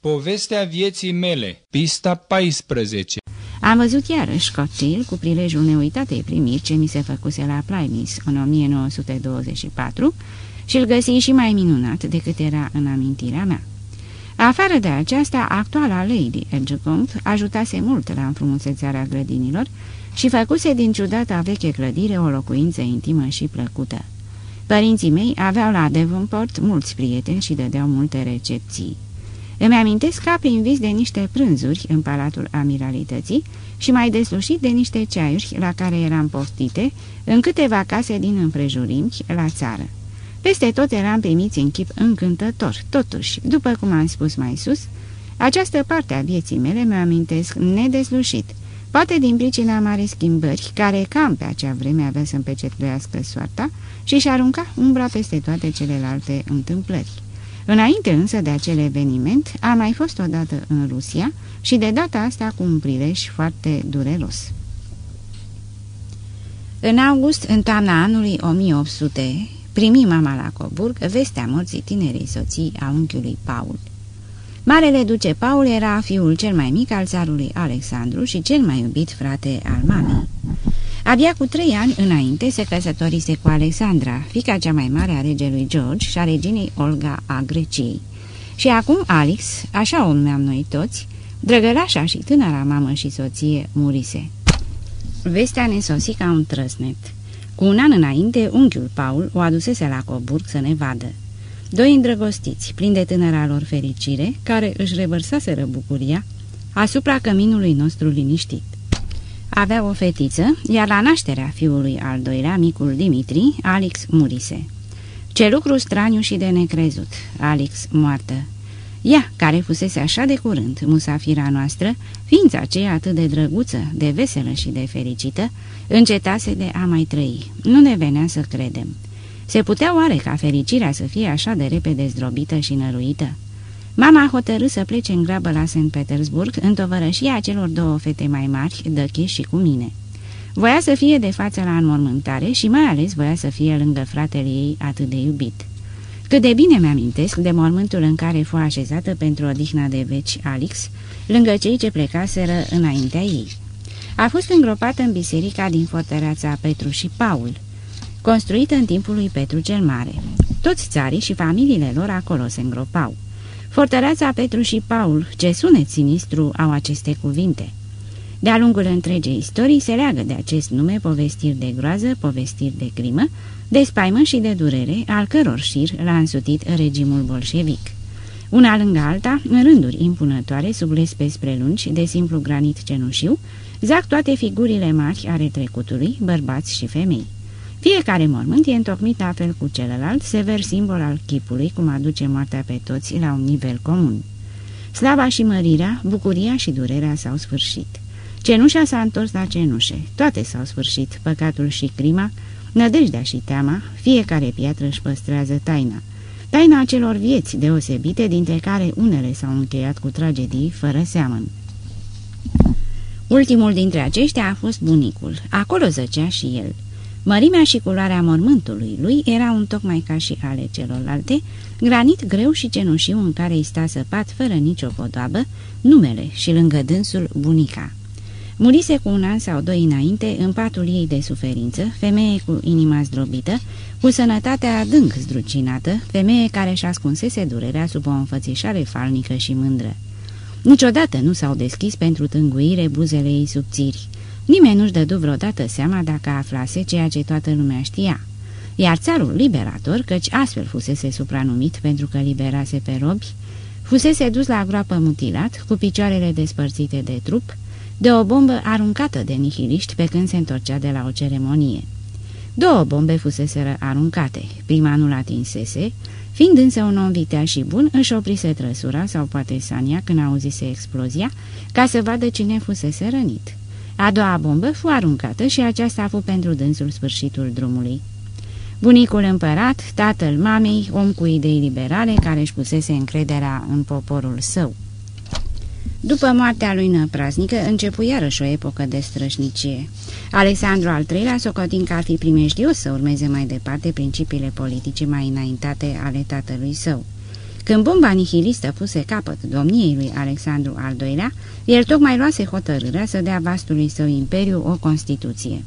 Povestea vieții mele, pista 14 Am văzut iarăși cocktail cu prilejul neuitatei primiri ce mi se făcuse la Plymouth în 1924 și îl găsi și mai minunat decât era în amintirea mea. Afară de aceasta, actuala Lady Edgecombe ajutase mult la înfrumusețarea grădinilor și făcuse din ciudata veche clădire o locuință intimă și plăcută. Părinții mei aveau la Devonport mulți prieteni și dădeau multe recepții. Îmi amintesc ca prin vis de niște prânzuri în palatul amiralității și mai deslușit de niște ceaiuri la care eram poftite în câteva case din împrejurimi la țară. Peste tot eram primiți în chip încântător, totuși, după cum am spus mai sus, această parte a vieții mele mi-o amintesc nedeslușit, poate din pricina mare schimbări, care cam pe acea vreme avea să împecetluiască soarta și-și arunca umbra peste toate celelalte întâmplări. Înainte însă de acel eveniment, am mai fost odată în Rusia și de data asta cu un prilej foarte dureros. În august, în toamna anului 1800, primi mama la Coburg vestea morții tinerei soții a unchiului Paul. Marele duce Paul era fiul cel mai mic al țarului Alexandru și cel mai iubit frate al mamei. Abia cu trei ani înainte se căsătorise cu Alexandra, fica cea mai mare a regelui George și a reginei Olga a Greciei. Și acum Alex, așa o numeam noi toți, drăgălașa și tânăra mamă și soție murise. Vestea ne sosi ca un trăsnet. Cu un an înainte, unchiul Paul o adusese la Coburg să ne vadă. Doi îndrăgostiți, plini de tânăra lor fericire, care își revărsaseră bucuria asupra căminului nostru liniștit. Avea o fetiță, iar la nașterea fiului al doilea, micul Dimitri, Alex murise. Ce lucru straniu și de necrezut, Alex moartă. Ea, care fusese așa de curând musafira noastră, ființa aceea atât de drăguță, de veselă și de fericită, încetase de a mai trăi. Nu ne venea să credem. Se putea oare ca fericirea să fie așa de repede zdrobită și năruită? Mama a hotărât să plece în grabă la St. Petersburg, în tovărășia celor două fete mai mari, Dăchi și cu mine. Voia să fie de față la înmormântare și mai ales voia să fie lângă fratele ei atât de iubit. Cât de bine mi-amintesc de mormântul în care fu așezată pentru odihna de veci Alex, lângă cei ce plecaseră înaintea ei. A fost îngropată în biserica din fortăreața Petru și Paul, construită în timpul lui Petru cel Mare. Toți țarii și familiile lor acolo se îngropau. Fortăreața Petru și Paul, ce sunet sinistru au aceste cuvinte. De-a lungul întregei istorii se leagă de acest nume povestiri de groază, povestiri de crimă, de spaimă și de durere, al căror șir l-a însutit regimul bolșevic. Una lângă alta, în rânduri impunătoare, sub lespe spre lungi, de simplu granit cenușiu, zac toate figurile mari ale trecutului, bărbați și femei. Fiecare mormânt e întocmit la fel cu celălalt, sever simbol al chipului, cum aduce moartea pe toți la un nivel comun. Slava și mărirea, bucuria și durerea s-au sfârșit. Cenușa s-a întors la cenușe, toate s-au sfârșit, păcatul și crima, nădejdea și teama, fiecare piatră își păstrează taina. Taina acelor vieți deosebite, dintre care unele s-au încheiat cu tragedii fără seamăn. Ultimul dintre aceștia a fost bunicul, acolo zăcea și el. Mărimea și culoarea mormântului lui erau un tocmai ca și ale celorlalte, granit greu și cenușiu în care îi sta săpat fără nicio podoabă, numele și lângă dânsul bunica. Murise cu un an sau doi înainte în patul ei de suferință, femeie cu inima zdrobită, cu sănătatea adânc zdrucinată, femeie care și ascunsese durerea sub o înfățișare falnică și mândră. Niciodată nu s-au deschis pentru tânguire buzele ei subțiri. Nimeni nu-și dădu vreodată seama dacă aflase ceea ce toată lumea știa. Iar țarul liberator, căci astfel fusese supranumit pentru că liberase pe robi, fusese dus la groapă mutilat, cu picioarele despărțite de trup, de o bombă aruncată de nihiliști pe când se întorcea de la o ceremonie. Două bombe fuseseră aruncate, prima nu-l atinsese, fiind însă un om viteaz și bun, își oprise trăsura sau poate Sania când auzise explozia, ca să vadă cine fusese rănit. A doua bombă fu aruncată și aceasta a fost pentru dânsul sfârșitul drumului. Bunicul împărat, tatăl mamei, om cu idei liberale care își pusese încrederea în poporul său. După moartea lui năpraznică, începu iarăși o epocă de strășnicie. Alexandru al III-lea socotind că ar fi primejdios să urmeze mai departe principiile politice mai înaintate ale tatălui său. Când bomba nihilistă puse capăt domniei lui Alexandru al II-lea, el tocmai luase hotărârea să dea vastului său imperiu o constituție.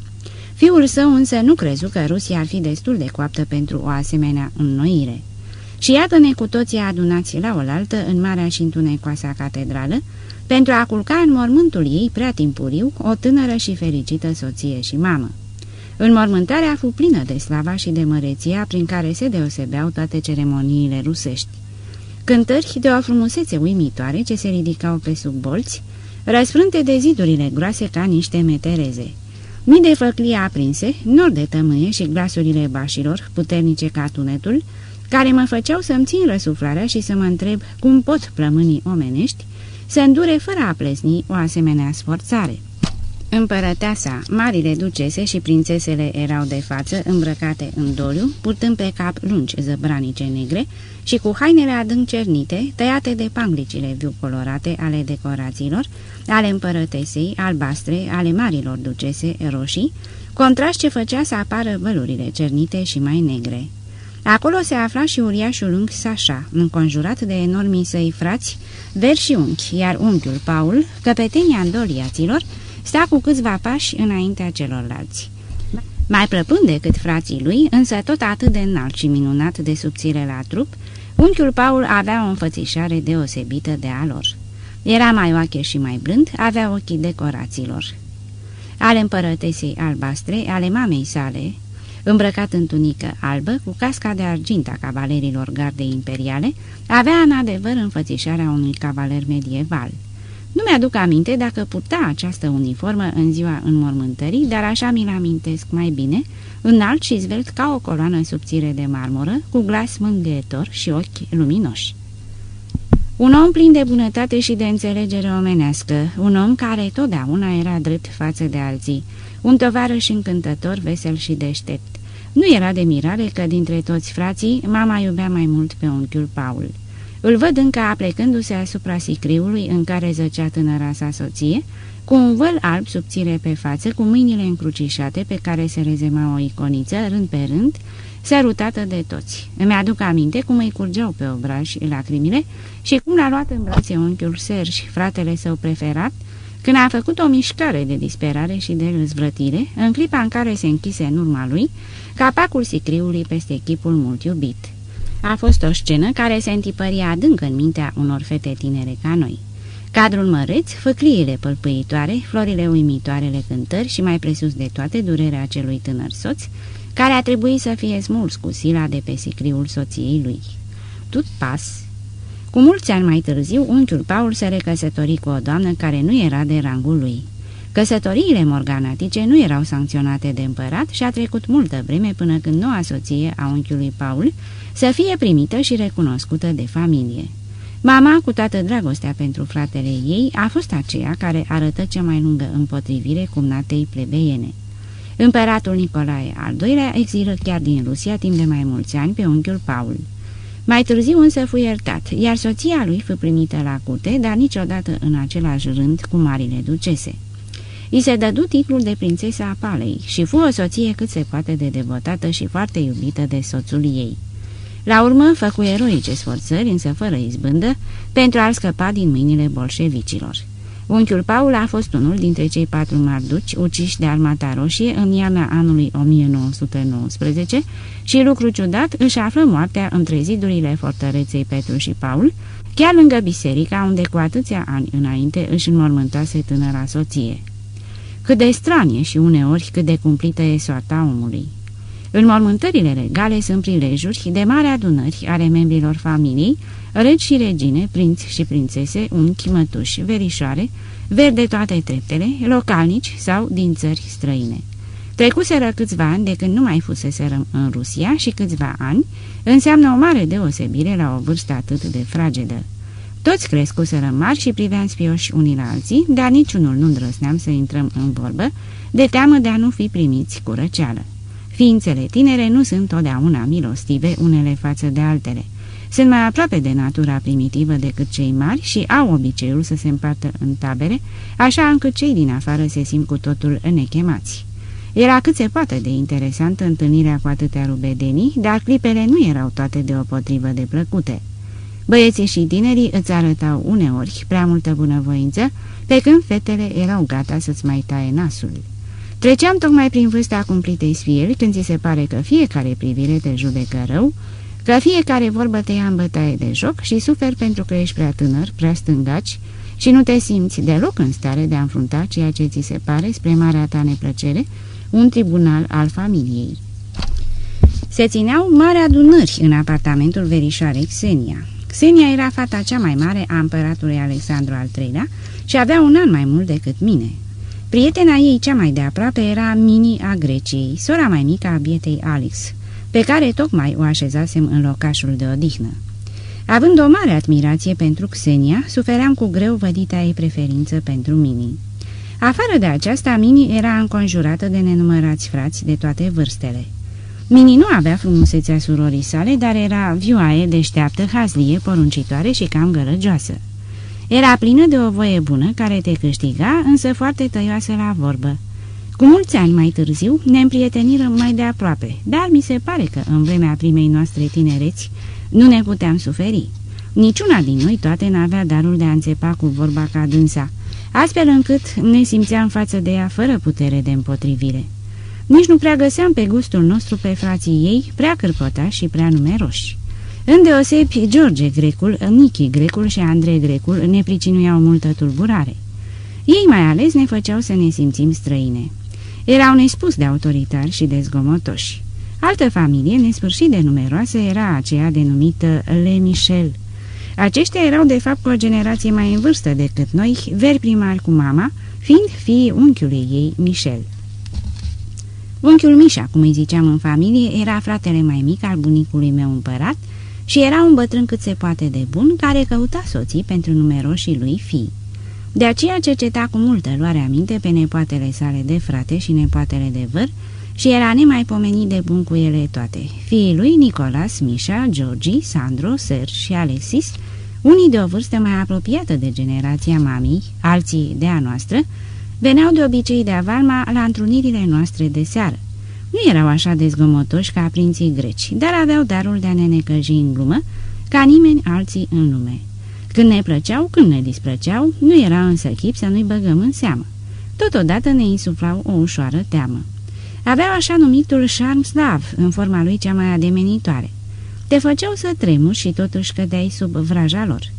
Fiul său însă nu crezu că Rusia ar fi destul de coaptă pentru o asemenea înnoire. Și iată-ne cu toții adunați la oaltă în marea și întunecoasa catedrală, pentru a culca în mormântul ei prea timpuriu o tânără și fericită soție și mamă. Înmormântarea fu plină de slava și de măreția prin care se deosebeau toate ceremoniile rusești. Cântări de o frumusețe uimitoare ce se ridicau pe sub bolți, răsfrânte de zidurile groase ca niște metereze. Mii de făclii aprinse, nori de tămâie și glasurile bașilor, puternice ca tunetul, care mă făceau să-mi țin răsuflarea și să mă întreb cum pot plămânii omenești să îndure fără a plesni o asemenea sforțare. Împărăteasa, marile ducese și prințesele erau de față, îmbrăcate în doliu, purtând pe cap lungi zăbranice negre și cu hainele adânc cernite, tăiate de panglicile viu colorate ale decorațiilor, ale împărătesei, albastre, ale marilor ducese, roșii, contrast ce făcea să apară vălurile cernite și mai negre. Acolo se afla și uriașul unchi Sașa, înconjurat de enormii săi frați, ver și unchi, iar unchiul Paul, căpetenia îndoliaților, sta cu câțiva pași înaintea celorlalți. Mai plăpând decât frații lui, însă tot atât de înalt și minunat de subțire la trup, unchiul Paul avea o înfățișare deosebită de a lor. Era mai oache și mai blând, avea ochii decorațiilor. Ale împărătesei albastre, ale mamei sale, îmbrăcat în tunică albă, cu casca de argint a cavalerilor garde imperiale, avea în adevăr înfățișarea unui cavaler medieval. Nu mi-aduc aminte dacă purta această uniformă în ziua înmormântării, dar așa mi-l amintesc mai bine, înalt și zvelt ca o coloană subțire de marmură, cu glas mângâietor și ochi luminoși. Un om plin de bunătate și de înțelegere omenească, un om care totdeauna era drept față de alții, un tovarăș încântător, vesel și deștept. Nu era de mirare că dintre toți frații, mama iubea mai mult pe unchiul Paul. Îl văd încă aplecându-se asupra sicriului în care zăcea tânăra sa soție, cu un văl alb subțire pe față, cu mâinile încrucișate pe care se rezema o iconiță, rând pe rând, sărutată de toți. Îmi aduc aminte cum îi curgeau pe obraj lacrimile și cum l-a luat în brațe unchiul Sergi, fratele său preferat, când a făcut o mișcare de disperare și de răzvrătire, în clipa în care se închise în urma lui, capacul sicriului peste chipul mult iubit. A fost o scenă care se întipăria adânc în mintea unor fete tinere ca noi. Cadrul măreț, făcliile pălpâitoare, florile uimitoarele cântări și mai presus de toate durerea celui tânăr soț, care a trebuit să fie smuls cu sila de pe sicriul soției lui. Tot pas. Cu mulți ani mai târziu, unchiul Paul se recăsători cu o doamnă care nu era de rangul lui. Căsătoriile morganatice nu erau sancționate de împărat și a trecut multă vreme până când noua soție a unchiului Paul să fie primită și recunoscută de familie. Mama, cu toată dragostea pentru fratele ei, a fost aceea care arătă cea mai lungă împotrivire cumnatei plebeiene. Împăratul Nicolae al II-lea exilă chiar din Rusia timp de mai mulți ani pe unchiul Paul. Mai târziu însă fu iertat, iar soția lui fu primită la curte, dar niciodată în același rând cu marile ducese. I se dădu titlul de prințesa a Palei și fu o soție cât se poate de devotată și foarte iubită de soțul ei. La urmă, făcu eroice sforțări, însă fără izbândă, pentru a-l scăpa din mâinile bolșevicilor. Unchiul Paul a fost unul dintre cei patru marduci uciși de armata roșie în iarna anului 1919 și, lucru ciudat, își află moartea între zidurile fortăreței Petru și Paul, chiar lângă biserica unde cu atâția ani înainte își înmormântase tânăra soție. Cât de stranie și uneori cât de cumplită e soarta omului. Înmormântările regale sunt prilejuri de mare adunări ale membrilor familiei, regi și regine, prinți și prințese, unchi, mătuși, verișoare, verde toate treptele, localnici sau din țări străine. Trecuseră câțiva ani de când nu mai fuseseră în Rusia și câțiva ani înseamnă o mare deosebire la o vârstă atât de fragedă. Toți crescuseră mari și priveam spioși unii la alții, dar niciunul nu îndrăsneam să intrăm în vorbă, de teamă de a nu fi primiți cu răceală. Ființele tinere nu sunt totdeauna milostive unele față de altele. Sunt mai aproape de natura primitivă decât cei mari și au obiceiul să se împartă în tabere, așa încât cei din afară se simt cu totul nechemați. Era cât se poate de interesantă întâlnirea cu atâtea rubedenii, dar clipele nu erau toate deopotrivă de plăcute. Băieții și tinerii îți arătau uneori prea multă bunăvoință, pe când fetele erau gata să-ți mai taie nasul. Treceam tocmai prin vârsta cumplitei sfieri, când ți se pare că fiecare privire te judecă rău, că fiecare vorbă te ia în bătaie de joc și suferi pentru că ești prea tânăr, prea stângaci și nu te simți deloc în stare de a înfrunta ceea ce ți se pare, spre marea ta neplăcere, un tribunal al familiei. Se țineau mari adunări în apartamentul verișoarei Xenia. Xenia era fata cea mai mare a împăratului Alexandru al III-lea și avea un an mai mult decât mine. Prietena ei cea mai de aproape era Mini a Greciei, sora mai mică a bietei Alex, pe care tocmai o așezasem în locașul de odihnă. Având o mare admirație pentru Xenia, sufeream cu greu vădita ei preferință pentru Mini. Afară de aceasta, Mini era înconjurată de nenumărați frați de toate vârstele. Mini nu avea frumusețea surorii sale, dar era vioaie, deșteaptă, hazlie, poruncitoare și cam gărăgioasă. Era plină de o voie bună care te câștiga, însă foarte tăioasă la vorbă. Cu mulți ani mai târziu ne împrietenirăm mai de aproape, dar mi se pare că în vremea primei noastre tinereți nu ne puteam suferi. Niciuna din noi toate n-avea darul de a înțepa cu vorba ca dânsa, astfel încât ne simțeam față de ea fără putere de împotrivire. Nici nu prea găseam pe gustul nostru pe frații ei, prea cârpotași și prea numeroși. Îndeosebi, George Grecul, Nichi Grecul și Andrei Grecul ne pricinuiau multă tulburare. Ei mai ales ne făceau să ne simțim străine. Erau nespus de autoritari și de zgomotoși. Altă familie, nesfârșit de numeroasă, era aceea denumită Le Michel. Aceștia erau de fapt cu o generație mai în vârstă decât noi, veri primari cu mama, fiind fiii unchiului ei, Michel. Unchiul Mișa, cum îi ziceam în familie, era fratele mai mic al bunicului meu împărat și era un bătrân cât se poate de bun, care căuta soții pentru numeroșii lui fii. De aceea cerceta cu multă luare aminte pe nepoatele sale de frate și nepoatele de văr și era nemaipomenit de bun cu ele toate. Fiii lui Nicolas, Mișa, Georgi, Sandro, Serge și Alexis, unii de o vârstă mai apropiată de generația mamii, alții de a noastră, veneau de obicei de avalma la întrunirile noastre de seară. Nu erau așa de zgomotoși ca prinții greci, dar aveau darul de a ne necăji în glumă, ca nimeni alții în lume. Când ne plăceau, când ne displăceau, nu era însă chip să nu-i băgăm în seamă. Totodată ne insuflau o ușoară teamă. Aveau așa numitul charm slav, în forma lui cea mai ademenitoare. Te făceau să tremuri și totuși cădeai sub vraja lor.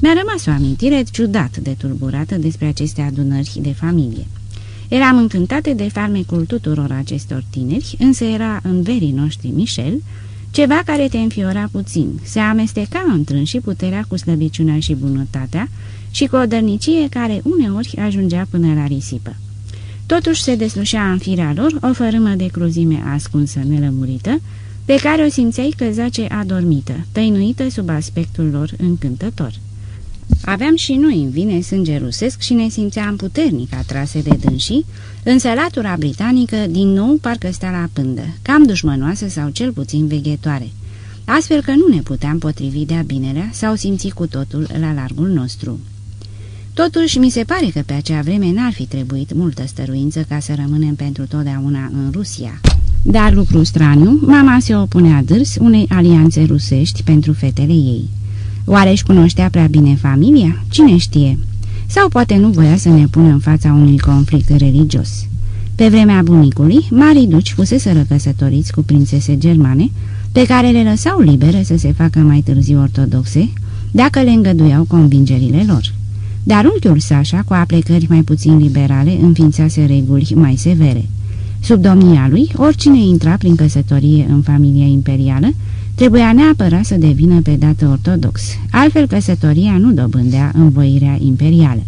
Mi-a rămas o amintire ciudat de tulburată despre aceste adunări de familie. Eram încântate de farmecul tuturor acestor tineri, însă era în verii noștri Michel, ceva care te înfiora puțin, se amesteca întrân și puterea cu slăbiciunea și bunătatea și cu o dărnicie care uneori ajungea până la risipă. Totuși se deslușea în firea lor o fărâmă de cruzime ascunsă, nelămurită, pe care o simțeai că zace adormită, tăinuită sub aspectul lor încântător. Aveam și noi în vine sânge rusesc și ne simțeam puternic atrase de dânsii, însă latura britanică din nou parcă sta la pândă, cam dușmănoasă sau cel puțin veghetoare, astfel că nu ne puteam potrivi de-a binelea sau simți cu totul la largul nostru. Totuși, mi se pare că pe acea vreme n-ar fi trebuit multă stăruință ca să rămânem pentru totdeauna în Rusia. Dar lucru straniu, mama se opunea dârs unei alianțe rusești pentru fetele ei. Oare își cunoștea prea bine familia? Cine știe? Sau poate nu voia să ne pună în fața unui conflict religios. Pe vremea bunicului, marii duci fuseseră căsătoriți cu prințese germane, pe care le lăsau libere să se facă mai târziu ortodoxe, dacă le îngăduiau convingerile lor. Dar unchiul Sasha, cu aplecări mai puțin liberale, înființase reguli mai severe. Sub domnia lui, oricine intra prin căsătorie în familia imperială, Trebuia neapărat să devină pe dată ortodox, altfel căsătoria nu dobândea învoirea imperială.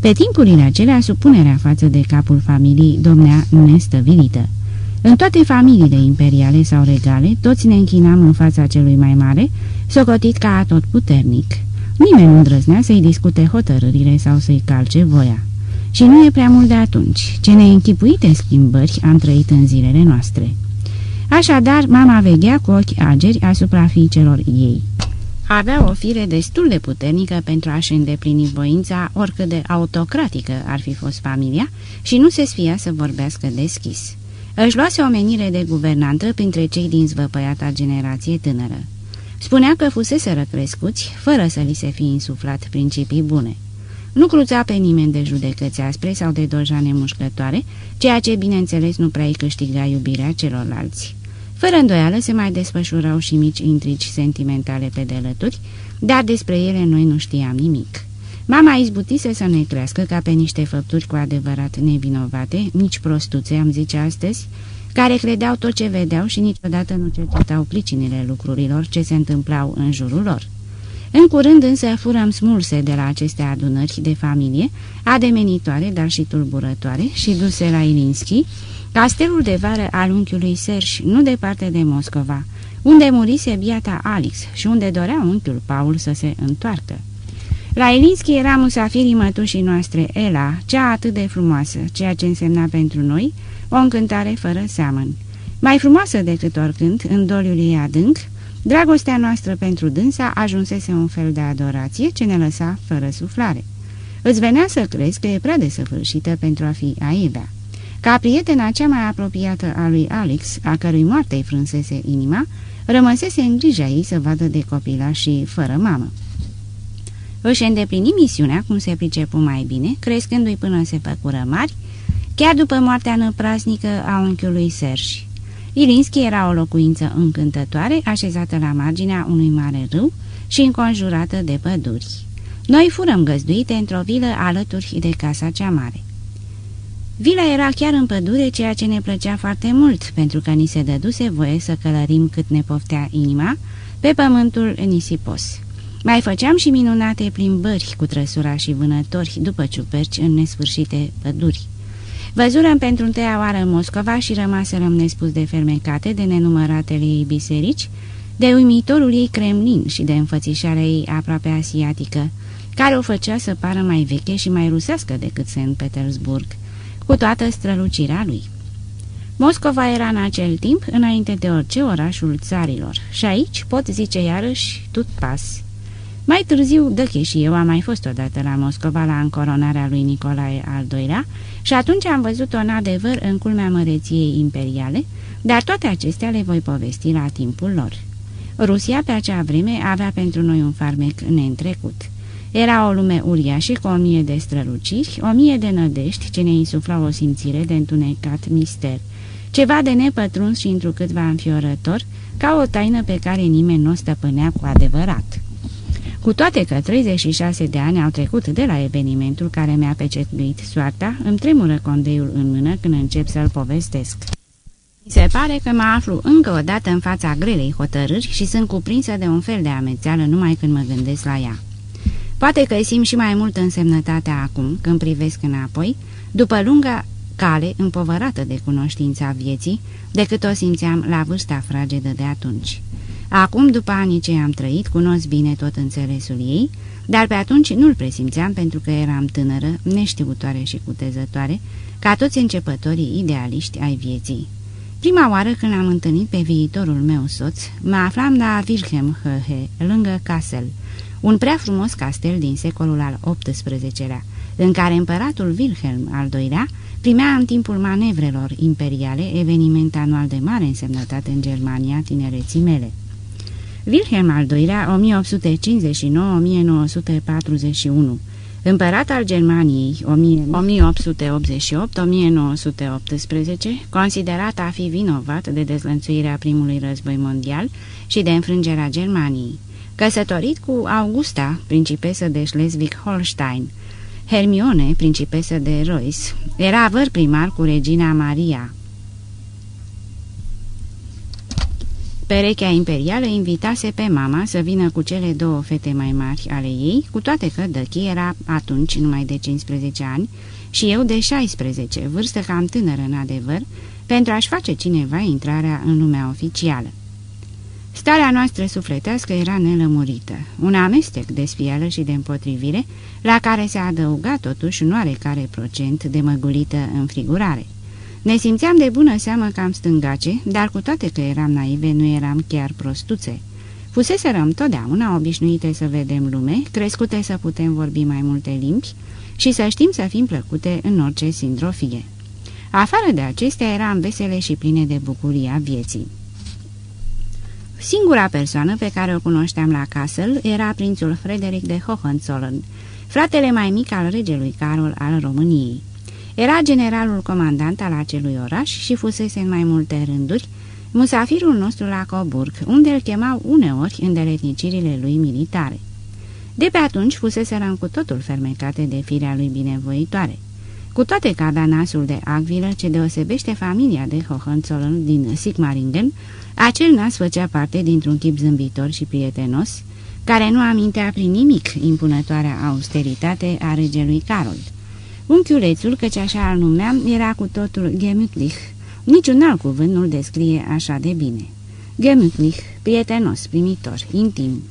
Pe timpurile acelea, supunerea față de capul familiei domnea nestăvilită. În toate familiile imperiale sau regale, toți ne închinam în fața celui mai mare, socotit ca atot puternic. Nimeni nu îndrăznea să-i discute hotărârile sau să-i calce voia. Și nu e prea mult de atunci, ce neînchipuite schimbări am trăit în zilele noastre. Așadar, mama veghea cu ochi ageri asupra fiicelor ei. Avea o fire destul de puternică pentru a-și îndeplini voința, oricât de autocratică ar fi fost familia, și nu se sfia să vorbească deschis. Își luase o menire de guvernantă printre cei din zvăpăiata generație tânără. Spunea că fusese crescuți, fără să li se fi insuflat principii bune. Nu cruța pe nimeni de judecăți aspre sau de dojane mușcătoare, ceea ce, bineînțeles, nu prea îi câștiga iubirea celorlalți. Fără îndoială se mai desfășurau și mici intrigi sentimentale pe delături, dar despre ele noi nu știam nimic. Mama izbutise să ne crească ca pe niște făpturi cu adevărat nevinovate, mici prostuțe, am zice astăzi, care credeau tot ce vedeau și niciodată nu cercetau pricinile lucrurilor ce se întâmplau în jurul lor. În curând însă furăm smulse de la aceste adunări de familie, ademenitoare, dar și tulburătoare, și duse la Ilinski, castelul de vară al unchiului Serș, nu departe de Moscova, unde murise biata Alex și unde dorea unchiul Paul să se întoarcă. La Ilinski era musafirii mătușii noastre, Ela, cea atât de frumoasă, ceea ce însemna pentru noi o încântare fără seamăn. Mai frumoasă decât oricând, în doliul ei adânc, dragostea noastră pentru dânsa ajunsese un fel de adorație ce ne lăsa fără suflare. Îți venea să crezi că e prea desăvârșită pentru a fi a Eva. Ca prietena cea mai apropiată a lui Alex, a cărui moarte îi frânsese inima, rămăsese în grija ei să vadă de copila și fără mamă. Își îndeplini misiunea cum se pricepu mai bine, crescându-i până se făcură mari, chiar după moartea năprasnică a unchiului Sergi. Ilinski era o locuință încântătoare, așezată la marginea unui mare râu și înconjurată de păduri. Noi furăm găzduite într-o vilă alături de casa cea mare. Vila era chiar în pădure, ceea ce ne plăcea foarte mult, pentru că ni se dăduse voie să călărim cât ne poftea inima pe pământul nisipos. Mai făceam și minunate plimbări cu trăsura și vânători după ciuperci în nesfârșite păduri. Văzurăm pentru întâia oară Moscova și rămaserăm nespus de fermecate de nenumăratele ei biserici, de uimitorul ei Kremlin și de înfățișarea ei aproape asiatică, care o făcea să pară mai veche și mai rusească decât St. Petersburg, cu toată strălucirea lui. Moscova era în acel timp înainte de orice orașul țarilor și aici pot zice iarăși tot pas. Mai târziu, Dăche și eu am mai fost odată la Moscova la încoronarea lui Nicolae al II-lea și atunci am văzut-o în adevăr în culmea măreției imperiale, dar toate acestea le voi povesti la timpul lor. Rusia pe acea vreme avea pentru noi un farmec neîntrecut. Era o lume uriașă cu o mie de străluciri, o mie de nădești ce ne insuflau o simțire de întunecat mister, ceva de nepătruns și întrucâtva înfiorător, ca o taină pe care nimeni nu o stăpânea cu adevărat. Cu toate că 36 de ani au trecut de la evenimentul care mi-a pecetuit soarta, îmi tremură condeiul în mână când încep să-l povestesc. Mi se pare că mă aflu încă o dată în fața grelei hotărâri și sunt cuprinsă de un fel de amețeală numai când mă gândesc la ea. Poate că îi simt și mai mult însemnătatea acum, când privesc înapoi, după lunga cale împovărată de cunoștința vieții, decât o simțeam la vârsta fragedă de atunci. Acum, după anii ce am trăit, cunosc bine tot înțelesul ei, dar pe atunci nu-l presimțeam pentru că eram tânără, neștiutoare și cutezătoare, ca toți începătorii idealiști ai vieții. Prima oară când am întâlnit pe viitorul meu soț, mă aflam la Wilhelm Höhe, lângă Kassel, un prea frumos castel din secolul al XVIII-lea, în care împăratul Wilhelm al II-lea primea în timpul manevrelor imperiale eveniment anual de mare însemnătate în Germania tinereții mele. Wilhelm al II-lea, 1859-1941, împărat al Germaniei 1888-1918, considerat a fi vinovat de dezlănțuirea primului război mondial și de înfrângerea Germaniei, căsătorit cu Augusta, principesă de Schleswig-Holstein, Hermione, principesă de Reuss, era avăr primar cu regina Maria, Perechea imperială invitase pe mama să vină cu cele două fete mai mari ale ei, cu toate că Dăchi era atunci numai de 15 ani și eu de 16, vârstă cam tânără în adevăr, pentru a-și face cineva intrarea în lumea oficială. Starea noastră sufletească era nelămurită, un amestec de spială și de împotrivire, la care se adăuga totuși un oarecare procent de măgulită înfrigurare. Ne simțeam de bună seamă cam stângace, dar cu toate că eram naive, nu eram chiar prostuțe. Fuseserăm totdeauna obișnuite să vedem lume, crescute să putem vorbi mai multe limbi și să știm să fim plăcute în orice sindrofie. Afară de acestea eram vesele și pline de bucuria vieții. Singura persoană pe care o cunoșteam la Castle era prințul Frederic de Hohenzollern, fratele mai mic al regelui Carol al României. Era generalul comandant al acelui oraș și fusese în mai multe rânduri musafirul nostru la Coburg, unde îl chemau uneori îndeletnicirile lui militare. De pe atunci fuseserăm cu totul fermecate de firea lui binevoitoare. Cu toate că avea nasul de agvilă ce deosebește familia de Hohenzollern din Sigmaringen, acel nas făcea parte dintr-un chip zâmbitor și prietenos, care nu amintea prin nimic impunătoarea austeritate a regelui Carol. Unchiulețul, căci așa îl numeam, era cu totul gemütlich. Niciun alt cuvânt nu-l descrie așa de bine. Gemütlich, prietenos, primitor, intim.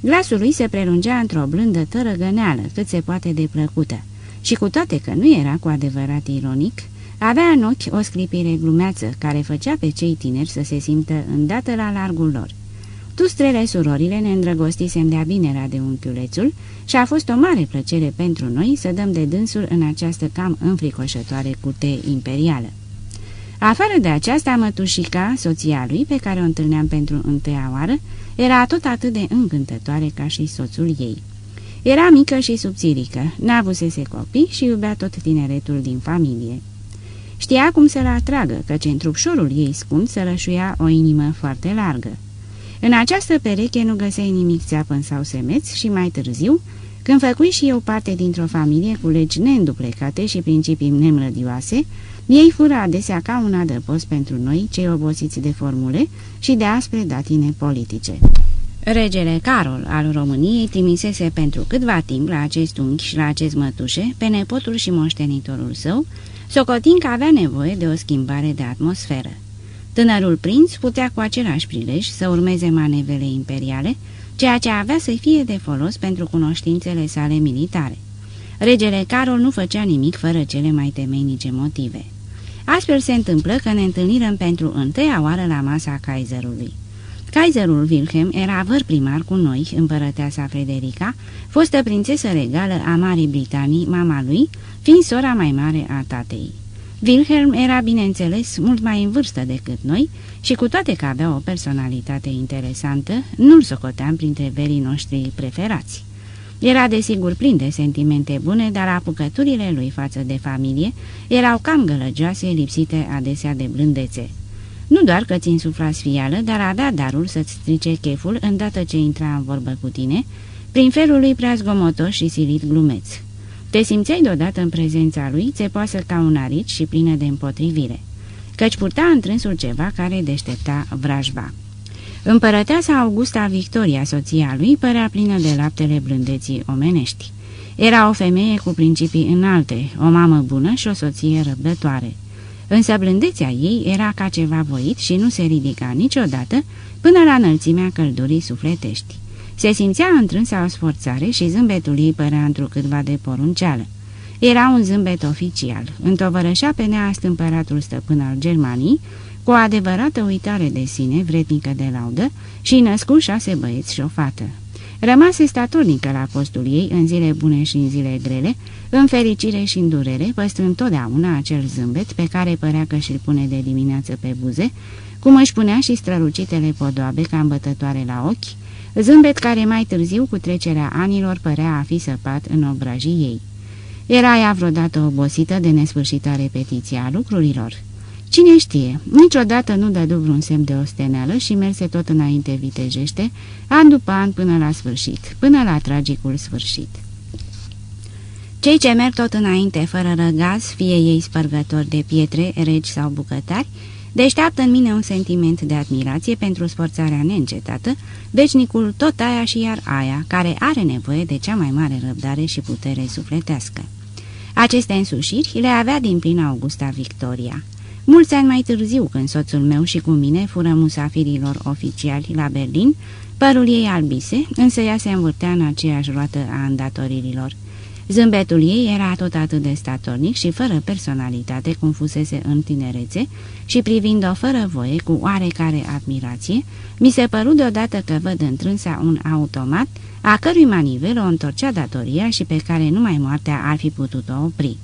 Glasul lui se prelungea într-o blândă tărăgăneală, cât se poate de plăcută, și cu toate că nu era cu adevărat ironic, avea în ochi o sclipire glumeață care făcea pe cei tineri să se simtă îndată la largul lor. Tustrele surorile ne îndrăgostisem de-a binera de unchiulețul și a fost o mare plăcere pentru noi să dăm de dânsul în această cam înfricoșătoare curte imperială. Afară de aceasta, mătușica, soția lui, pe care o întâlneam pentru întâia oară, era tot atât de încântătoare ca și soțul ei. Era mică și subțirică, n-avusese copii și iubea tot tineretul din familie. Știa cum să-l atragă, căci în trupșorul ei scund se rășuia o inimă foarte largă. În această pereche nu găseai nimic țeapăn sau semeț și mai târziu, când făcui și eu parte dintr-o familie cu legi neînduplecate și principii nemlădioase, ei fură adesea ca un adăpost pentru noi, cei obosiți de formule și de aspre datine politice. Regele Carol al României trimisese pentru câtva timp la acest unchi și la acest mătușe pe nepotul și moștenitorul său, socotind că avea nevoie de o schimbare de atmosferă. Tânărul prinț putea cu același prilej să urmeze manevele imperiale, ceea ce avea să fie de folos pentru cunoștințele sale militare. Regele Carol nu făcea nimic fără cele mai temeinice motive. Astfel se întâmplă că ne întâlnirăm pentru întâia oară la masa Kaiserului. Kaiserul Wilhelm era văr primar cu noi, împărăteasa Frederica, fostă prințesă regală a Marii Britanii, mama lui, fiind sora mai mare a tatei. Wilhelm era, bineînțeles, mult mai în vârstă decât noi și cu toate că avea o personalitate interesantă, nu-l socoteam printre verii noștri preferați. Era desigur plin de sentimente bune, dar apucăturile lui față de familie erau cam gălăgioase, lipsite adesea de blândețe. Nu doar că ți insufla sfială, dar avea darul să-ți strice cheful îndată ce intra în vorbă cu tine, prin felul lui prea zgomotos și silit glumeț. Te simțeai deodată în prezența lui, țepoasă ca un arici și plină de împotrivire, căci purta întrânsul ceva care deștepta vrajba. Împărăteasa Augusta Victoria, soția lui, părea plină de laptele blândeții omenești. Era o femeie cu principii înalte, o mamă bună și o soție răbdătoare. Însă blândețea ei era ca ceva voit și nu se ridica niciodată până la înălțimea căldurii sufletești. Se simțea întrânsa o sforțare și zâmbetul ei părea întrucâtva de porunceală. Era un zâmbet oficial, întovărășea pe neastâmpăratul stăpân al Germanii, cu o adevărată uitare de sine, vrednică de laudă, și născu șase băieți și o fată. Rămase statornică la postul ei în zile bune și în zile grele, în fericire și în durere, păstrând totdeauna acel zâmbet pe care părea că și-l pune de dimineață pe buze, cum își punea și strălucitele podoabe ca îmbătătoare la ochi, zâmbet care mai târziu, cu trecerea anilor, părea a fi săpat în obrajii ei. Era ea vreodată obosită de nesfârșită repetiția a lucrurilor? Cine știe, niciodată nu dădu vreun semn de osteneală și merse tot înainte vitejește, an după an până la sfârșit, până la tragicul sfârșit. Cei ce merg tot înainte fără răgaz, fie ei spărgători de pietre, regi sau bucătari, deșteaptă în mine un sentiment de admirație pentru sforțarea neîncetată, veșnicul tot aia și iar aia, care are nevoie de cea mai mare răbdare și putere sufletească. Aceste însușiri le avea din plin Augusta Victoria. Mulți ani mai târziu, când soțul meu și cu mine fură musafirilor oficiali la Berlin, părul ei albise, însă ea se învârtea în aceeași roată a îndatoririlor. Zâmbetul ei era tot atât de statornic și fără personalitate cum fusese în tinerețe și privind-o fără voie cu oarecare admirație, mi se păru deodată că văd întrânsa un automat a cărui manivel o întorcea datoria și pe care numai moartea ar fi putut-o opri.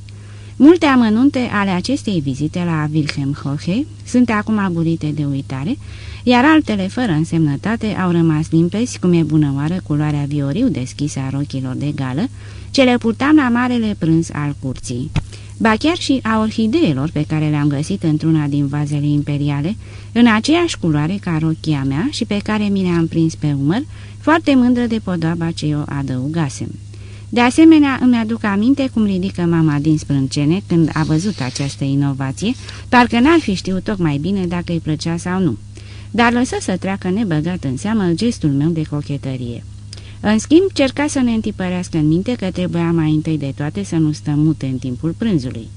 Multe amănunte ale acestei vizite la Wilhelm Hoche sunt acum aburite de uitare, iar altele fără însemnătate au rămas limpezi, cum e bunăoară culoarea vioriu deschisă a rochilor de gală, ce le purtam la marele prânz al curții. Ba chiar și a orhideelor pe care le-am găsit într-una din vazele imperiale, în aceeași culoare ca rochia mea și pe care mi le-am prins pe umăr, foarte mândră de podoaba ce o adăugasem. De asemenea, îmi aduc aminte cum ridică mama din sprâncene când a văzut această inovație, parcă n-ar fi știut tocmai bine dacă îi plăcea sau nu. Dar lăsă să treacă nebăgat în seamă gestul meu de cochetărie. În schimb, cerca să ne întipărească în minte că trebuia mai întâi de toate să nu stăm mute în timpul prânzului.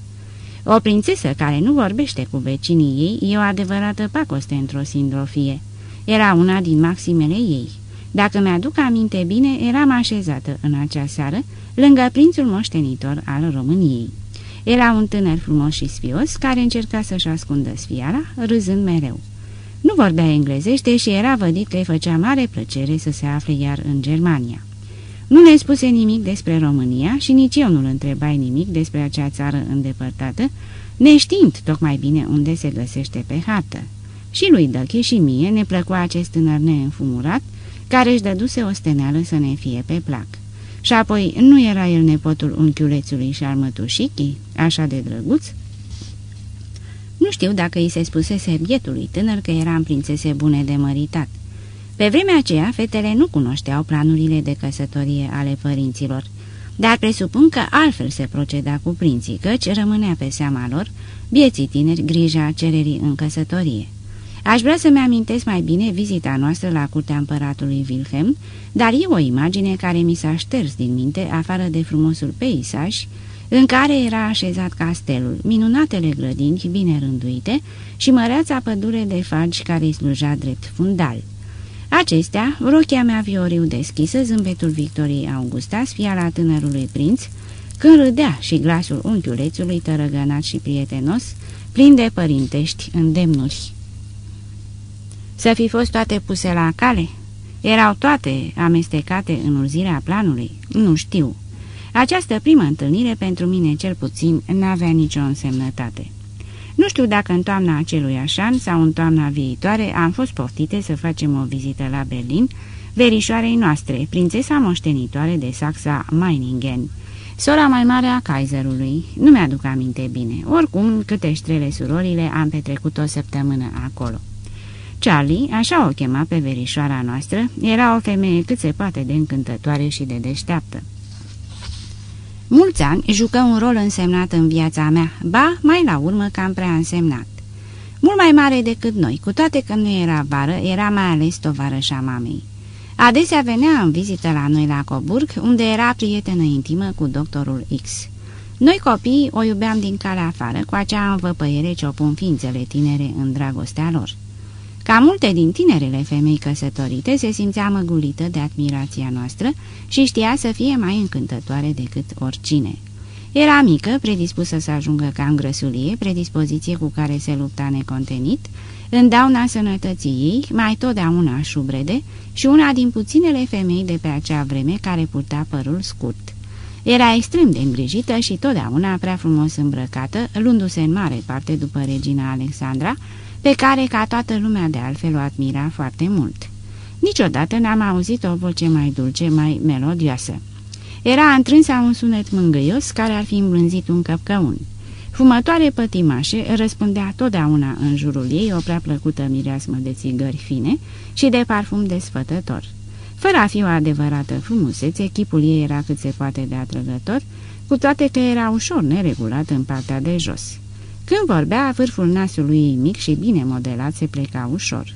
O prințesă care nu vorbește cu vecinii ei e o adevărată pacoste într-o sindrofie. Era una din maximele ei. Dacă mi-aduc aminte bine, eram așezată în acea seară lângă prințul moștenitor al României. Era un tânăr frumos și sfios care încerca să-și ascundă sfiala, râzând mereu. Nu vorbea englezește și era vădit că îi făcea mare plăcere să se afle iar în Germania. Nu ne spuse nimic despre România și nici eu nu-l întrebai nimic despre acea țară îndepărtată, neștiind tocmai bine unde se găsește pe hartă. Și lui Dăche și mie ne plăcua acest tânăr neînfumurat, care își dăduse o steneală să ne fie pe plac. Și apoi nu era el nepotul unchiulețului și al mătușichii, așa de drăguț? Nu știu dacă îi se spusese bietului tânăr că eram prințese bune de măritat. Pe vremea aceea, fetele nu cunoșteau planurile de căsătorie ale părinților, dar presupun că altfel se proceda cu prinții, căci rămânea pe seama lor, bieții tineri, grija cererii în căsătorie. Aș vrea să-mi amintesc mai bine vizita noastră la curtea împăratului Wilhelm, dar e o imagine care mi s-a șters din minte, afară de frumosul peisaj, în care era așezat castelul, minunatele grădini bine rânduite și măreața pădure de fagi care îi sluja drept fundal. Acestea, rochia mea vioriu deschisă, zâmbetul Victoriei Augusta, la tânărului prinț, când râdea și glasul unchiulețului tărăgănat și prietenos, plin de părintești îndemnuri. Să fi fost toate puse la cale? Erau toate amestecate în urzirea planului? Nu știu. Această primă întâlnire, pentru mine cel puțin, n-avea nicio însemnătate. Nu știu dacă în toamna acelui așan sau în toamna viitoare am fost poftite să facem o vizită la Berlin, verișoarei noastre, prințesa moștenitoare de Saxa Meiningen, sora mai mare a Kaiserului. Nu mi-aduc aminte bine. Oricum, câte ștrele surorile am petrecut o săptămână acolo. Charlie, așa o chema pe verișoara noastră, era o femeie cât se poate de încântătoare și de deșteaptă. Mulți ani jucă un rol însemnat în viața mea, ba, mai la urmă cam prea însemnat. Mult mai mare decât noi, cu toate că nu era vară, era mai ales tovarășa mamei. Adesea venea în vizită la noi la Coburg, unde era prietenă intimă cu doctorul X. Noi copiii o iubeam din calea afară, cu acea învăpăiere ce o pun ființele tinere în dragostea lor. Ca multe din tinerele femei căsătorite, se simțea măgulită de admirația noastră și știa să fie mai încântătoare decât oricine. Era mică, predispusă să ajungă ca îngrăsulie, predispoziție cu care se lupta necontenit, în dauna sănătății ei, mai totdeauna șubrede și una din puținele femei de pe acea vreme care purta părul scurt. Era extrem de îngrijită și totdeauna prea frumos îmbrăcată, luându-se în mare parte după regina Alexandra, pe care ca toată lumea de altfel o admira foarte mult. Niciodată n-am auzit o voce mai dulce, mai melodioasă. Era întrânsa un sunet mângâios care ar fi îmblânzit un căpcăun. Fumătoare pătimașe răspundea totdeauna în jurul ei o prea plăcută mireasmă de țigări fine și de parfum desfătător. Fără a fi o adevărată frumusețe, chipul ei era cât se poate de atrăgător, cu toate că era ușor neregulat în partea de jos. Când vorbea, vârful nasului ei mic și bine modelat se pleca ușor.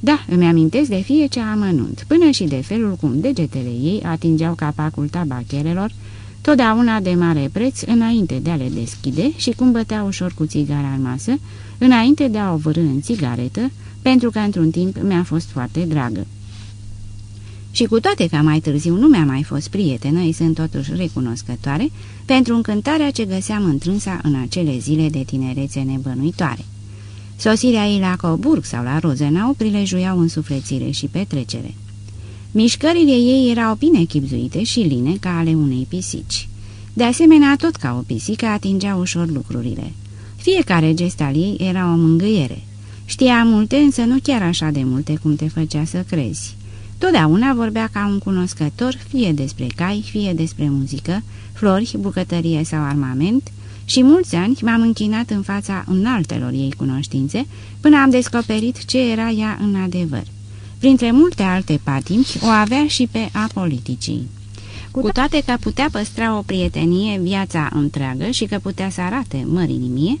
Da, îmi amintesc de fie ce amănunt, până și de felul cum degetele ei atingeau capacul tabacherelor, totdeauna de mare preț înainte de a le deschide și cum bătea ușor cu țigara în masă, înainte de a o vârâ în țigaretă, pentru că într-un timp mi-a fost foarte dragă. Și cu toate că mai târziu nu mi-a mai fost prietenă, îi sunt totuși recunoscătoare pentru încântarea ce găseam întrânsa în acele zile de tinerețe nebănuitoare. Sosirea ei la Coburg sau la Rozenau prilejuiau însuflețire și petrecere. Mișcările ei erau bine chipzuite și line ca ale unei pisici. De asemenea, tot ca o pisică atingea ușor lucrurile. Fiecare gest al ei era o mângâiere. Știa multe, însă nu chiar așa de multe cum te făcea să crezi. Totdeauna vorbea ca un cunoscător, fie despre cai, fie despre muzică, flori, bucătărie sau armament, și mulți ani m-am închinat în fața înaltelor ei cunoștințe, până am descoperit ce era ea în adevăr. Printre multe alte patimți, o avea și pe a politicii. Cu toate că putea păstra o prietenie viața întreagă și că putea să arate mărinimie,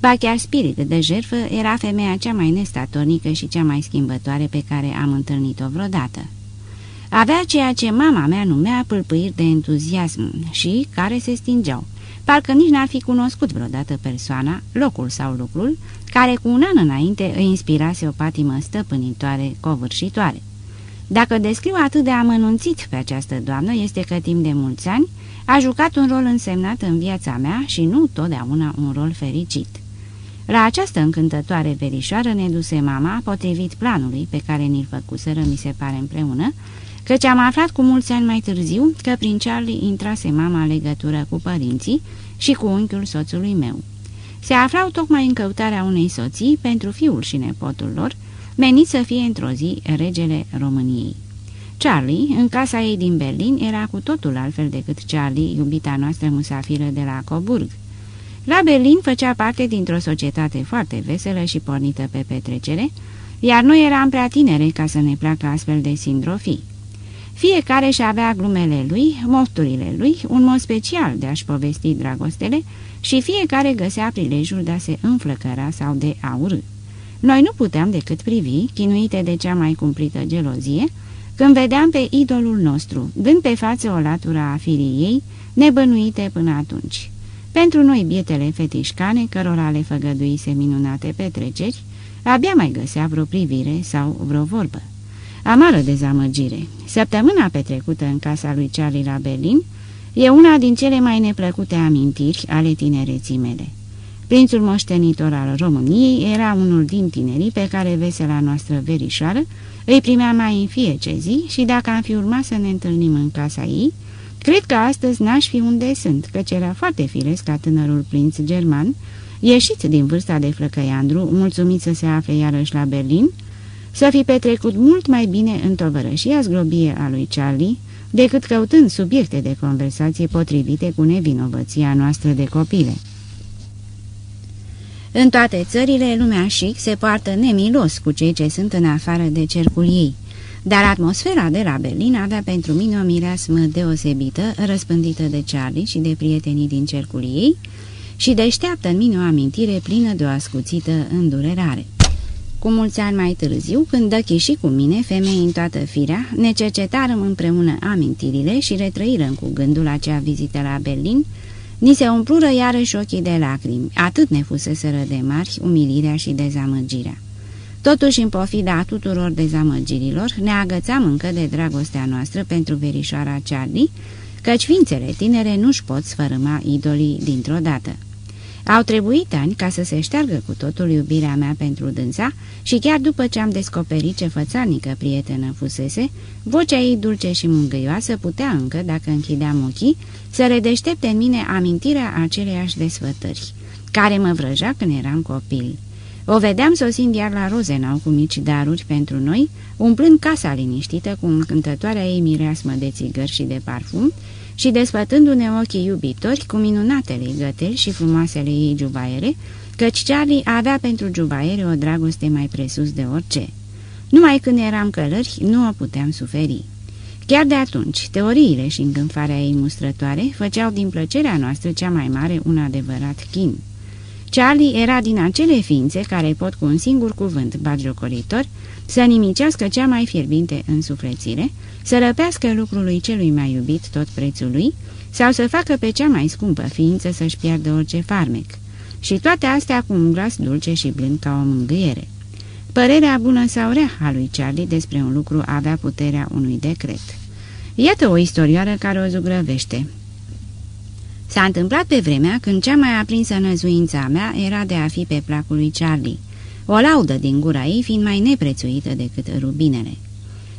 ba chiar spirit de jertfă, era femeia cea mai nestatornică și cea mai schimbătoare pe care am întâlnit-o vreodată. Avea ceea ce mama mea numea pâlpâiri de entuziasm și care se stingeau. Parcă nici n-ar fi cunoscut vreodată persoana, locul sau lucrul, care cu un an înainte îi inspirase o patimă stăpânitoare, covârșitoare. Dacă descriu atât de amănunțit pe această doamnă, este că timp de mulți ani a jucat un rol însemnat în viața mea și nu totdeauna un rol fericit. La această încântătoare verișoară ne duse mama, potrivit planului pe care ni-l făcuseră, mi se pare împreună, căci am aflat cu mulți ani mai târziu că prin Charlie intrase mama în legătură cu părinții și cu unchiul soțului meu. Se aflau tocmai în căutarea unei soții pentru fiul și nepotul lor, menit să fie într-o zi regele României. Charlie, în casa ei din Berlin, era cu totul altfel decât Charlie, iubita noastră musafiră de la Coburg. La Berlin făcea parte dintr-o societate foarte veselă și pornită pe petrecere, iar noi eram prea tinere ca să ne placă astfel de sindrofii. Fiecare și avea glumele lui, mofturile lui, un mod special de a-și povesti dragostele și fiecare găsea prilejul de a se înflăcăra sau de a urâ. Noi nu puteam decât privi, chinuite de cea mai cumplită gelozie, când vedeam pe idolul nostru, dând pe față o latură a firii ei, nebănuite până atunci. Pentru noi bietele fetișcane, cărora le făgăduise minunate petreceri, abia mai găsea vreo privire sau vreo vorbă. Amară dezamăgire. Săptămâna petrecută în casa lui Charlie la Berlin e una din cele mai neplăcute amintiri ale tinereții mele. Prințul moștenitor al României era unul din tinerii pe care vesela noastră verișoară îi primea mai în fiecare zi și dacă am fi urmat să ne întâlnim în casa ei, cred că astăzi n-aș fi unde sunt, căci era foarte firesc ca tânărul prinț german, ieșit din vârsta de flăcăiandru, mulțumit să se afle iarăși la Berlin, să fi petrecut mult mai bine în tovărășia zglobie a lui Charlie, decât căutând subiecte de conversație potrivite cu nevinovăția noastră de copile. În toate țările, lumea chic se poartă nemilos cu cei ce sunt în afară de cercul ei, dar atmosfera de la Berlin avea pentru mine o mireasmă deosebită, răspândită de Charlie și de prietenii din cercul ei, și deșteaptă în mine o amintire plină de o ascuțită îndurerare. Cu mulți ani mai târziu, când Dăchi și cu mine, femei în toată firea, ne cercetarăm împreună amintirile și retrăirăm cu gândul acea vizită la Berlin, Ni se umplură iarăși ochii de lacrimi, atât ne fuseseră de mari umilirea și dezamăgirea. Totuși, în pofida tuturor dezamăgirilor, ne agățam încă de dragostea noastră pentru verișoara Charlie, căci ființele tinere nu-și pot sfărâma idolii dintr-o dată. Au trebuit ani ca să se șteargă cu totul iubirea mea pentru dânsa și chiar după ce am descoperit ce fățarnică prietenă fusese, vocea ei dulce și mângâioasă putea încă, dacă închideam ochii, să redeștepte în mine amintirea aceleiași desfătări, care mă vrăja când eram copil. O vedeam sosind iar la Rozenau cu mici daruri pentru noi, umplând casa liniștită cu încântătoarea ei mireasmă de țigări și de parfum, și desfătându-ne ochii iubitori cu minunatele găteli și frumoasele ei jubaiere, căci Charlie avea pentru jubaiere o dragoste mai presus de orice. Numai când eram călări, nu o puteam suferi. Chiar de atunci, teoriile și îngânfarea ei mustrătoare făceau din plăcerea noastră cea mai mare un adevărat chin. Charlie era din acele ființe care pot cu un singur cuvânt bagiocoritor să nimicească cea mai fierbinte însuflețire, să răpească lucrului celui mai iubit tot prețul lui, sau să facă pe cea mai scumpă ființă să-și piardă orice farmec. Și toate astea cu un glas dulce și blând ca o mângâiere. Părerea bună sau rea a lui Charlie despre un lucru avea puterea unui decret. Iată o istorioară care o zugrăvește. S-a întâmplat pe vremea când cea mai aprinsă năzuința mea era de a fi pe placul lui Charlie, o laudă din gura ei fiind mai neprețuită decât rubinele.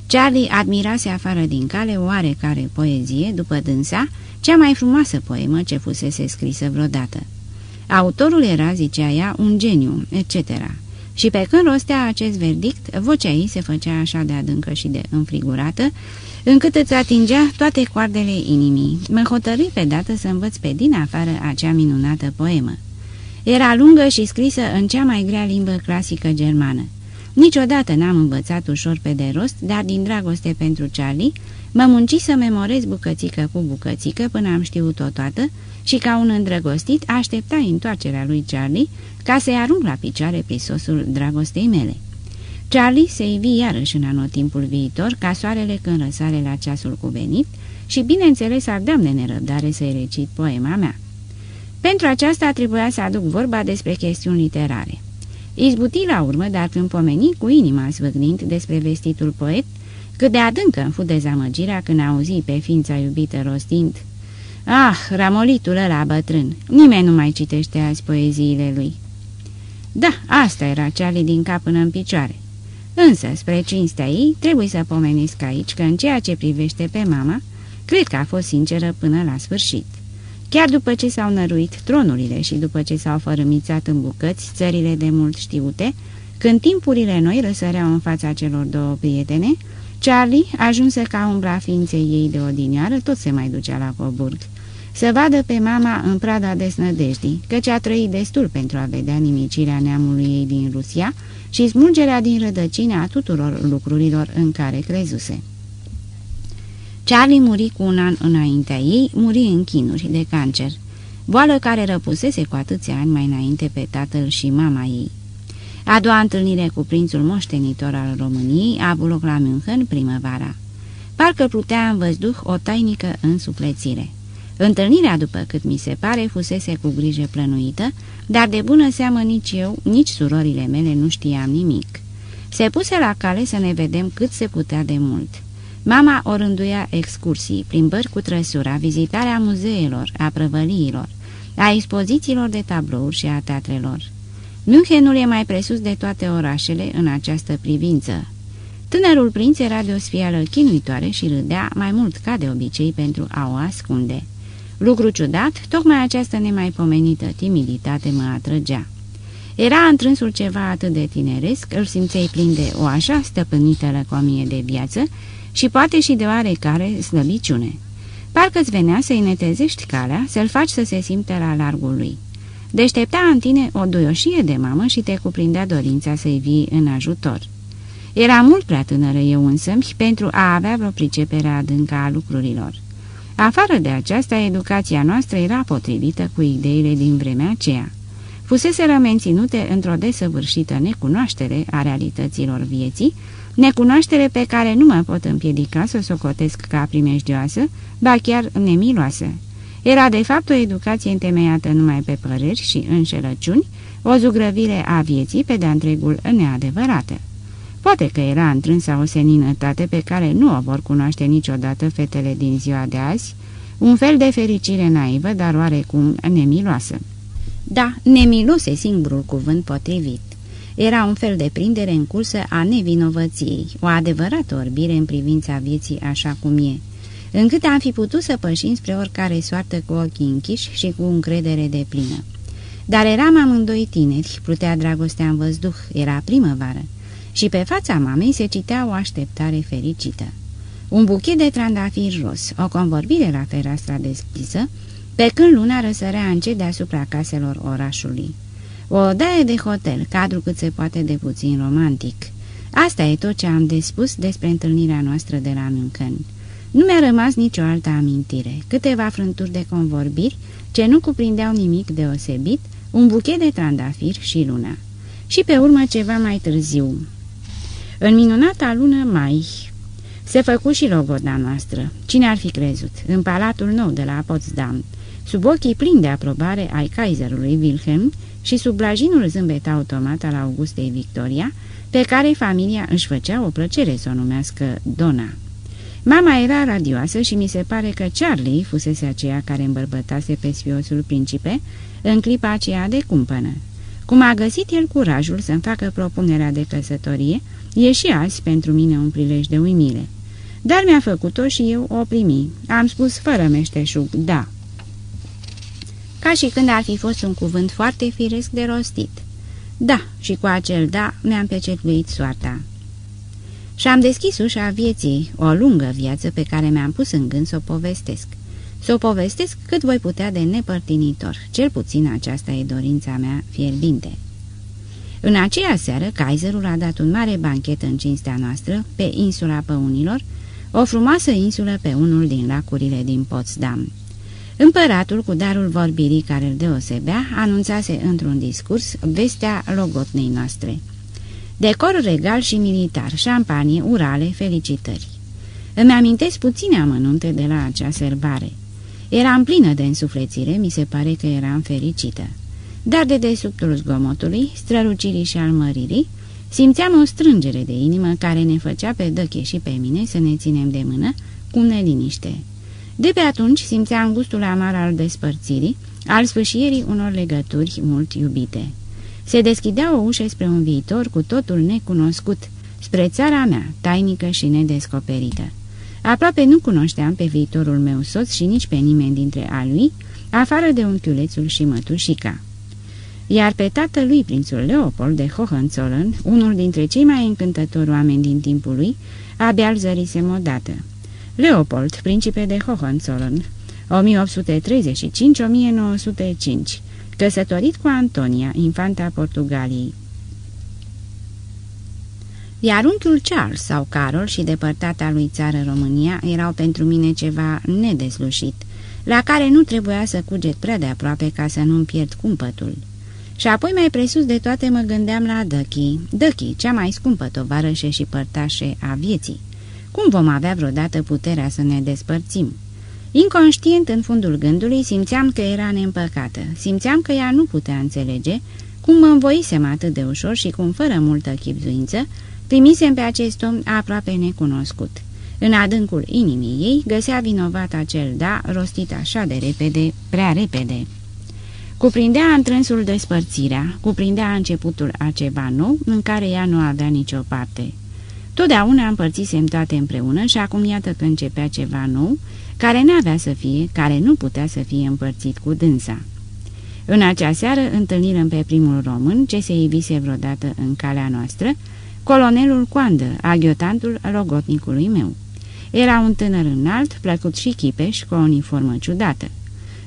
Charlie admirase afară din cale oarecare poezie, după dânsa, cea mai frumoasă poemă ce fusese scrisă vreodată. Autorul era, zicea ea, un geniu, etc. Și pe când rostea acest verdict, vocea ei se făcea așa de adâncă și de înfrigurată, încât îți atingea toate coardele inimii. Mă hotărâi pe dată să învăț pe din afară acea minunată poemă. Era lungă și scrisă în cea mai grea limbă clasică germană. Niciodată n-am învățat ușor pe de rost, dar din dragoste pentru Charlie, mă munci să memorez bucățică cu bucățică până am știut-o toată și ca un îndrăgostit aștepta întoarcerea lui Charlie ca să-i arunc la picioare prisosul dragostei mele. Charlie se ivi iarăși în anotimpul viitor, ca soarele când răsare la ceasul cuvenit și, bineînțeles, ardeam de nerăbdare să-i recit poema mea. Pentru aceasta trebuia să aduc vorba despre chestiuni literare. Izbuti la urmă, dar când pomeni cu inima zvâgnind despre vestitul poet, cât de adâncă îmi fu dezamăgirea când auzi pe ființa iubită rostind Ah, ramolitul ăla bătrân, nimeni nu mai citește azi poeziile lui. Da, asta era Charlie din cap până în picioare. Însă, spre cinstea ei, trebuie să pomenesc aici că în ceea ce privește pe mama, cred că a fost sinceră până la sfârșit. Chiar după ce s-au năruit tronurile și după ce s-au fărâmițat în bucăți țările de mult știute, când timpurile noi răsăreau în fața celor două prietene, Charlie, ajunse ca umbra ființei ei de odinioară, tot se mai ducea la Coburg. Să vadă pe mama în prada desnădejdii, căci a trăit destul pentru a vedea nimicirea neamului ei din Rusia și smulgerea din rădăcine a tuturor lucrurilor în care crezuse. Charlie muri cu un an înaintea ei, muri în chinuri de cancer, boală care răpusese cu atâția ani mai înainte pe tatăl și mama ei. A doua întâlnire cu prințul moștenitor al României a avut loc la München primăvara. Parcă plutea în văzduh o tainică însuplețire. Întâlnirea, după cât mi se pare, fusese cu grijă plănuită, dar de bună seamă nici eu, nici surorile mele nu știam nimic. Se puse la cale să ne vedem cât se putea de mult. Mama o rânduia excursii, plimbări cu trăsura, vizitarea muzeelor, a prăvăliilor, a expozițiilor de tablouri și a teatrelor. Münchenul e mai presus de toate orașele în această privință. Tânărul prinț era de o sfială chinuitoare și râdea mai mult ca de obicei pentru a o ascunde. Lucru ciudat, tocmai această nemaipomenită timiditate mă atrăgea. Era întrânsul ceva atât de tineresc, îl simței plin de o așa stăpânită lăcomie de viață și poate și de oarecare slăbiciune. Parcă-ți venea să-i netezești calea, să-l faci să se simte la largul lui. Deștepta în tine o duioșie de mamă și te cuprindea dorința să-i vii în ajutor. Era mult prea tânără eu însă pentru a avea vreo pricepere adâncă a lucrurilor. Afară de aceasta, educația noastră era potrivită cu ideile din vremea aceea. Fuseseră menținute într-o desăvârșită necunoaștere a realităților vieții, necunoaștere pe care nu mă pot împiedica să o socotesc ca primejdioasă, ba chiar nemiloasă. Era de fapt o educație întemeiată numai pe păreri și înșelăciuni, o zugrăvire a vieții pe de-a întregul neadevărată. Poate că era întrânsa o seninătate pe care nu o vor cunoaște niciodată fetele din ziua de azi, un fel de fericire naivă, dar oarecum nemiloasă. Da, nemilos e singurul cuvânt potrivit. Era un fel de prindere în cursă a nevinovăției, o adevărată orbire în privința vieții așa cum e, încât am fi putut să pășim spre oricare soartă cu ochii închiși și cu încredere de plină. Dar eram amândoi tineri, plutea dragostea în văzduh, era primăvară și pe fața mamei se citea o așteptare fericită. Un buchet de trandafiri ros, o convorbire la fereastra deschisă, pe când luna răsărea încet deasupra caselor orașului. O odaie de hotel, cadru cât se poate de puțin romantic. Asta e tot ce am de spus despre întâlnirea noastră de la München. Nu mi-a rămas nicio altă amintire, câteva frânturi de convorbiri ce nu cuprindeau nimic deosebit, un buchet de trandafiri și luna. Și pe urmă ceva mai târziu, în minunata lună mai se făcu și logoda noastră. Cine ar fi crezut? În palatul nou de la Potsdam, sub ochii plini de aprobare ai Kaiserului Wilhelm și sub blajinul zâmbet automat al Augustei Victoria, pe care familia își făcea o plăcere să o numească Dona. Mama era radioasă și mi se pare că Charlie fusese aceea care îmbărbătase pe sfiosul principe în clipa aceea de cumpănă. Cum a găsit el curajul să-mi facă propunerea de căsătorie, E și azi pentru mine un prilej de uimire. Dar mi-a făcut-o și eu o primi. Am spus fără meșteșug, da. Ca și când ar fi fost un cuvânt foarte firesc de rostit. Da, și cu acel da mi-am pecetluit soarta. Și am deschis ușa vieții, o lungă viață pe care mi-am pus în gând să o povestesc. Să o povestesc cât voi putea de nepărtinitor, cel puțin aceasta e dorința mea fierbinte. În aceea seară, Kaiserul a dat un mare banchet în cinstea noastră, pe insula Păunilor, o frumoasă insulă pe unul din lacurile din Potsdam. Împăratul, cu darul vorbirii care îl deosebea, anunțase într-un discurs vestea logotnei noastre. Decor regal și militar, șampanie, urale, felicitări. Îmi amintesc puține amănunte de la acea serbare. Eram plină de însuflețire, mi se pare că eram fericită. Dar de desubtul zgomotului, strălucirii și almăririi, simțeam o strângere de inimă care ne făcea pe Dăche și pe mine să ne ținem de mână cu neliniște. De pe atunci simțeam gustul amar al despărțirii, al sfâșierii unor legături mult iubite. Se deschidea o ușă spre un viitor cu totul necunoscut, spre țara mea, tainică și nedescoperită. Aproape nu cunoșteam pe viitorul meu soț și nici pe nimeni dintre a lui, afară de unchiulețul și mătușica. Iar pe tatălui, prințul Leopold de Hohenzollern, unul dintre cei mai încântători oameni din timpul lui, abia-l zărisem odată. Leopold, principe de Hohenzollern, 1835-1905, căsătorit cu Antonia, infanta Portugaliei. Iar unchiul Charles sau Carol și depărtata lui țară România erau pentru mine ceva nedeslușit, la care nu trebuia să cuget prea de aproape ca să nu-mi pierd cumpătul. Și apoi mai presus de toate mă gândeam la Dăchi, Dăchi, cea mai scumpă tovarășe și părtașe a vieții. Cum vom avea vreodată puterea să ne despărțim? Inconștient în fundul gândului simțeam că era neîmpăcată, simțeam că ea nu putea înțelege cum mă învoisem atât de ușor și cum fără multă chipzuință primisem pe acest om aproape necunoscut. În adâncul inimii ei găsea vinovat acel da rostit așa de repede, prea repede. Cuprindea întrânsul despărțirea, cuprindea începutul a ceva nou în care ea nu avea nicio parte. Totdeauna împărțisem toate împreună și acum iată că începea ceva nou, care n-avea să fie, care nu putea să fie împărțit cu dânsa. În acea seară întâlnirăm pe primul român ce se ivise vreodată în calea noastră, colonelul Coandă, aghiotantul logotnicului meu. Era un tânăr înalt, plăcut și chipeș, cu o uniformă ciudată.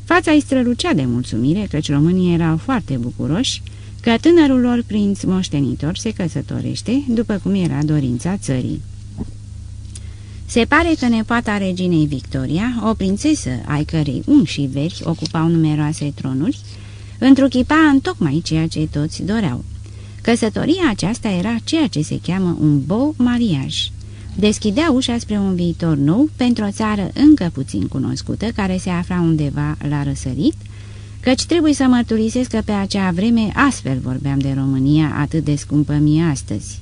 Fața îi strălucea de mulțumire, căci românii erau foarte bucuroși că tânărul lor prinț moștenitor se căsătorește, după cum era dorința țării. Se pare că nepoata reginei Victoria, o prințesă ai cărei un și veri ocupau numeroase tronuri, întruchipa în tocmai ceea ce toți doreau. Căsătoria aceasta era ceea ce se cheamă un beau mariaj. Deschidea ușa spre un viitor nou pentru o țară încă puțin cunoscută, care se afla undeva la răsărit, căci trebuie să mărturisesc că pe acea vreme astfel vorbeam de România atât de scumpă mie astăzi.